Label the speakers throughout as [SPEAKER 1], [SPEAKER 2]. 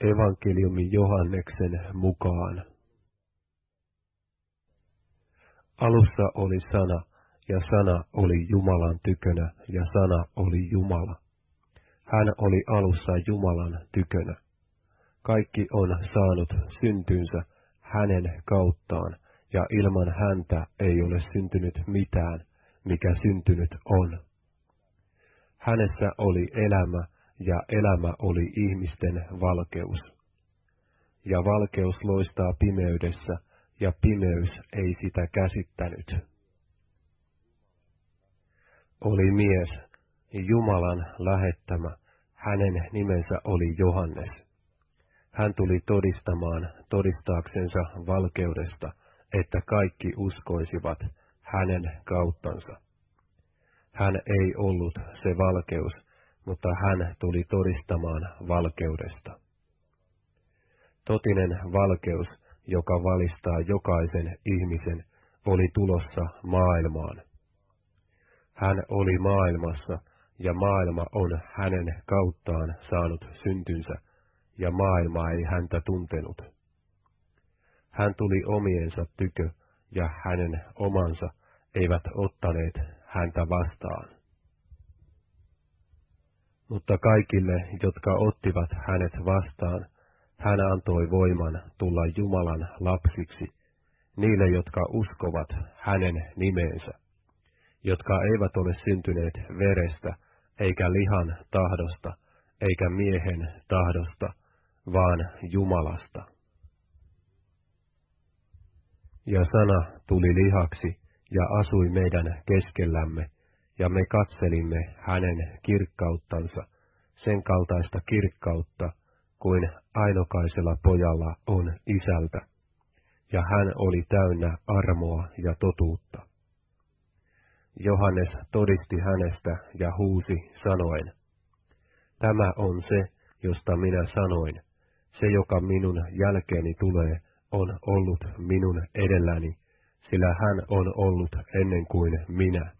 [SPEAKER 1] Evankeliumi Johanneksen mukaan. Alussa oli sana, ja sana oli Jumalan tykönä, ja sana oli Jumala. Hän oli alussa Jumalan tykönä. Kaikki on saanut syntynsä hänen kauttaan, ja ilman häntä ei ole syntynyt mitään, mikä syntynyt on. Hänessä oli elämä, ja elämä oli ihmisten valkeus. Ja valkeus loistaa pimeydessä, ja pimeys ei sitä käsittänyt. Oli mies, Jumalan lähettämä, hänen nimensä oli Johannes. Hän tuli todistamaan todistaaksensa valkeudesta, että kaikki uskoisivat hänen kauttansa. Hän ei ollut se valkeus, mutta hän tuli todistamaan valkeudesta. Totinen valkeus, joka valistaa jokaisen ihmisen, oli tulossa maailmaan. Hän oli maailmassa, ja maailma on hänen kauttaan saanut syntynsä, ja maailma ei häntä tuntenut. Hän tuli omiensa tykö, ja hänen omansa eivät ottaneet häntä vastaan. Mutta kaikille, jotka ottivat hänet vastaan, hän antoi voiman tulla Jumalan lapsiksi, niille, jotka uskovat hänen nimeensä, jotka eivät ole syntyneet verestä, eikä lihan tahdosta, eikä miehen tahdosta, vaan Jumalasta. Ja sana tuli lihaksi ja asui meidän keskellämme, ja me katselimme hänen kirkkauttansa, sen kaltaista kirkkautta, kuin ainokaisella pojalla on isältä, ja hän oli täynnä armoa ja totuutta. Johannes todisti hänestä ja huusi sanoen, Tämä on se, josta minä sanoin, se joka minun jälkeeni tulee, on ollut minun edelläni, sillä hän on ollut ennen kuin minä.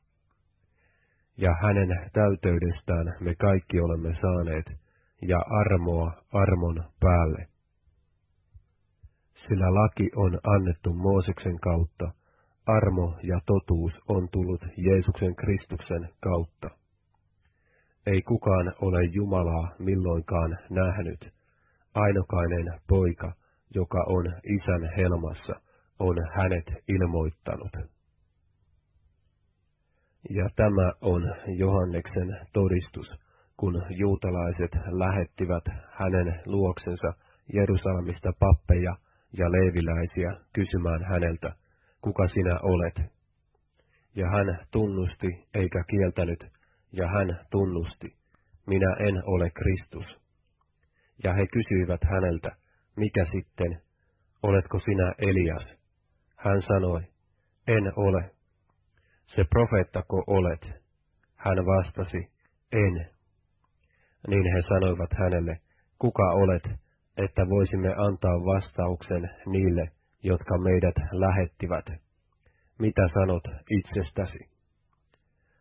[SPEAKER 1] Ja hänen täyteydestään me kaikki olemme saaneet, ja armoa armon päälle. Sillä laki on annettu Mooseksen kautta, armo ja totuus on tullut Jeesuksen Kristuksen kautta. Ei kukaan ole Jumalaa milloinkaan nähnyt, ainokainen poika, joka on isän helmassa, on hänet ilmoittanut. Ja tämä on Johanneksen todistus, kun juutalaiset lähettivät hänen luoksensa Jerusalemista pappeja ja leeviläisiä kysymään häneltä, kuka sinä olet. Ja hän tunnusti eikä kieltänyt, ja hän tunnusti, minä en ole Kristus. Ja he kysyivät häneltä, mikä sitten, oletko sinä Elias? Hän sanoi, en ole. Se profeettako olet? Hän vastasi, en. Niin he sanoivat hänelle, kuka olet, että voisimme antaa vastauksen niille, jotka meidät lähettivät. Mitä sanot itsestäsi?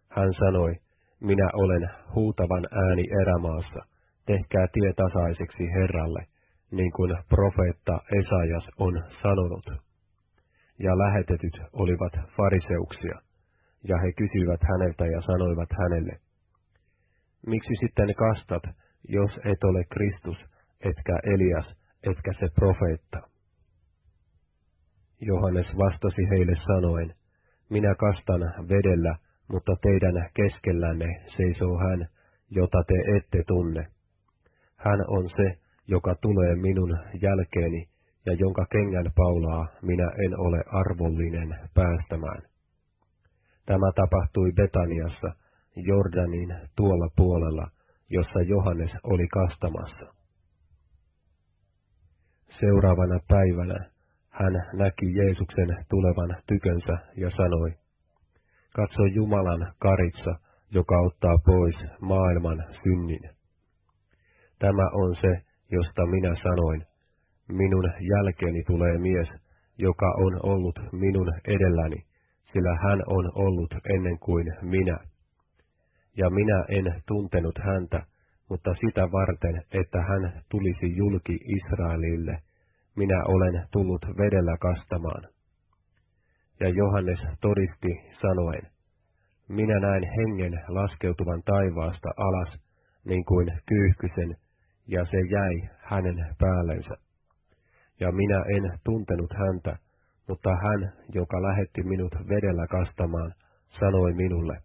[SPEAKER 1] Hän sanoi, minä olen huutavan ääni erämaassa, tehkää tie tasaiseksi Herralle, niin kuin profeetta Esajas on sanonut. Ja lähetetyt olivat fariseuksia, ja he kysyivät häneltä ja sanoivat hänelle, Miksi sitten kastat, jos et ole Kristus, etkä Elias, etkä se profeetta? Johannes vastasi heille sanoen, Minä kastan vedellä, mutta teidän keskellänne seisoo hän, jota te ette tunne. Hän on se, joka tulee minun jälkeeni, ja jonka kengän paulaa minä en ole arvollinen päästämään. Tämä tapahtui Betaniassa, Jordanin tuolla puolella, jossa Johannes oli kastamassa. Seuraavana päivänä hän näki Jeesuksen tulevan tykönsä ja sanoi, Katso Jumalan karitsa, joka ottaa pois maailman synnin. Tämä on se, josta minä sanoin, minun jälkeeni tulee mies, joka on ollut minun edelläni, sillä hän on ollut ennen kuin minä. Ja minä en tuntenut häntä, mutta sitä varten, että hän tulisi julki Israelille, minä olen tullut vedellä kastamaan. Ja Johannes todisti sanoen, minä näin hengen laskeutuvan taivaasta alas, niin kuin kyyhkysen, ja se jäi hänen päällensä. Ja minä en tuntenut häntä, mutta hän, joka lähetti minut vedellä kastamaan, sanoi minulle,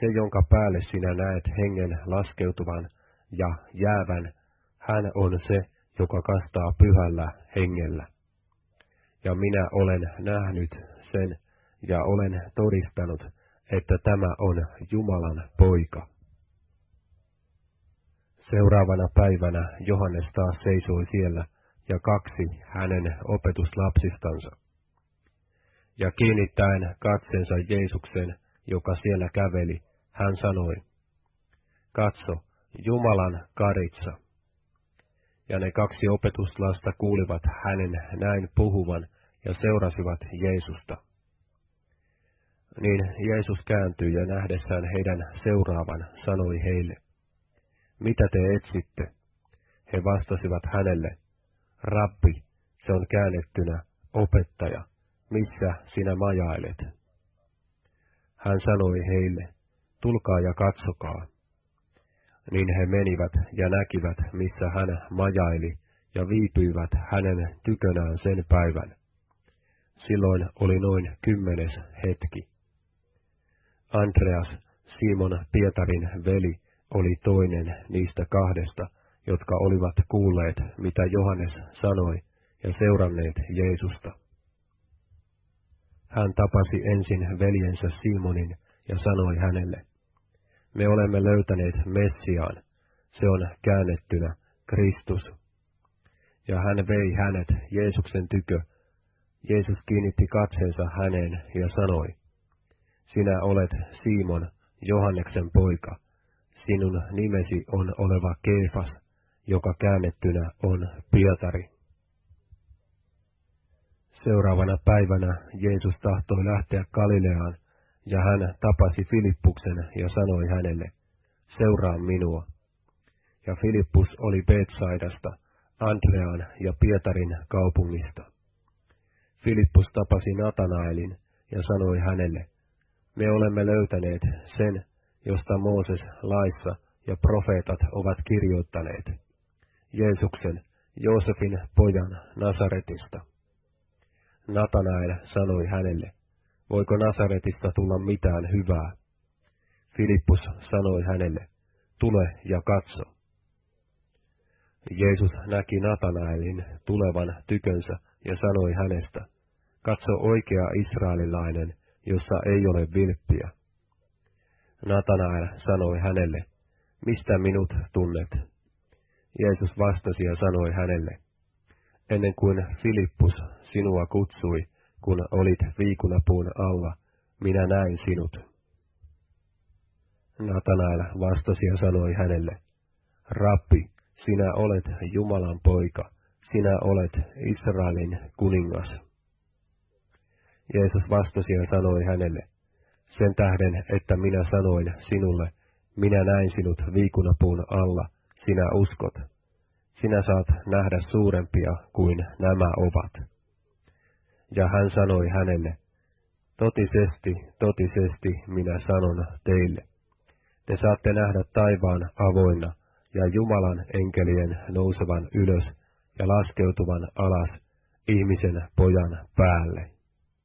[SPEAKER 1] se, jonka päälle sinä näet hengen laskeutuvan ja jäävän, hän on se, joka kastaa pyhällä hengellä. Ja minä olen nähnyt sen ja olen todistanut, että tämä on Jumalan poika. Seuraavana päivänä Johannes taas seisoi siellä ja kaksi hänen opetuslapsistansa. Ja kiinnittäen katsensa Jeesuksen, joka siellä käveli, hän sanoi, Katso, Jumalan karitsa. Ja ne kaksi opetuslasta kuulivat hänen näin puhuvan ja seurasivat Jeesusta. Niin Jeesus kääntyi ja nähdessään heidän seuraavan sanoi heille, Mitä te etsitte? He vastasivat hänelle, Rabbi, se on käännettynä, opettaja, missä sinä majailet? Hän sanoi heille, tulkaa ja katsokaa. Niin he menivät ja näkivät, missä hän majaili, ja viipyivät hänen tykönään sen päivän. Silloin oli noin kymmenes hetki. Andreas, Simon Pietarin veli, oli toinen niistä kahdesta, jotka olivat kuulleet, mitä Johannes sanoi, ja seuranneet Jeesusta. Hän tapasi ensin veljensä Simonin ja sanoi hänelle, me olemme löytäneet Messiaan, se on käännettynä Kristus. Ja hän vei hänet Jeesuksen tykö. Jeesus kiinnitti katseensa häneen ja sanoi, Sinä olet Simon, Johanneksen poika. Sinun nimesi on oleva Keefas, joka käännettynä on Pietari. Seuraavana päivänä Jeesus tahtoi lähteä Galileaan, ja hän tapasi Filippuksen ja sanoi hänelle, seuraa minua. Ja Filippus oli Betsaidasta, Andrean ja Pietarin kaupungista. Filippus tapasi Natanaelin ja sanoi hänelle, me olemme löytäneet sen, josta Mooses laissa ja profeetat ovat kirjoittaneet, Jeesuksen, Joosefin pojan Nasaretista. Natanael sanoi hänelle, voiko Nasaretista tulla mitään hyvää? Filippus sanoi hänelle, tule ja katso. Jeesus näki Natanaelin tulevan tykönsä ja sanoi hänestä, katso oikea israelilainen, jossa ei ole vilppiä. Natanael sanoi hänelle, mistä minut tunnet? Jeesus vastasi ja sanoi hänelle, ennen kuin Filippus sinua kutsui, kun olit viikunapuun alla, minä näin sinut. Natanael vastasi ja sanoi hänelle, Rappi, sinä olet Jumalan poika, sinä olet Israelin kuningas. Jeesus vastasi ja sanoi hänelle, sen tähden, että minä sanoin sinulle, minä näin sinut viikunapuun alla, sinä uskot. Sinä saat nähdä suurempia kuin nämä ovat. Ja hän sanoi hänelle, totisesti, totisesti minä sanon teille. Te saatte nähdä taivaan avoinna ja Jumalan enkelien nousevan ylös ja laskeutuvan alas ihmisen pojan päälle.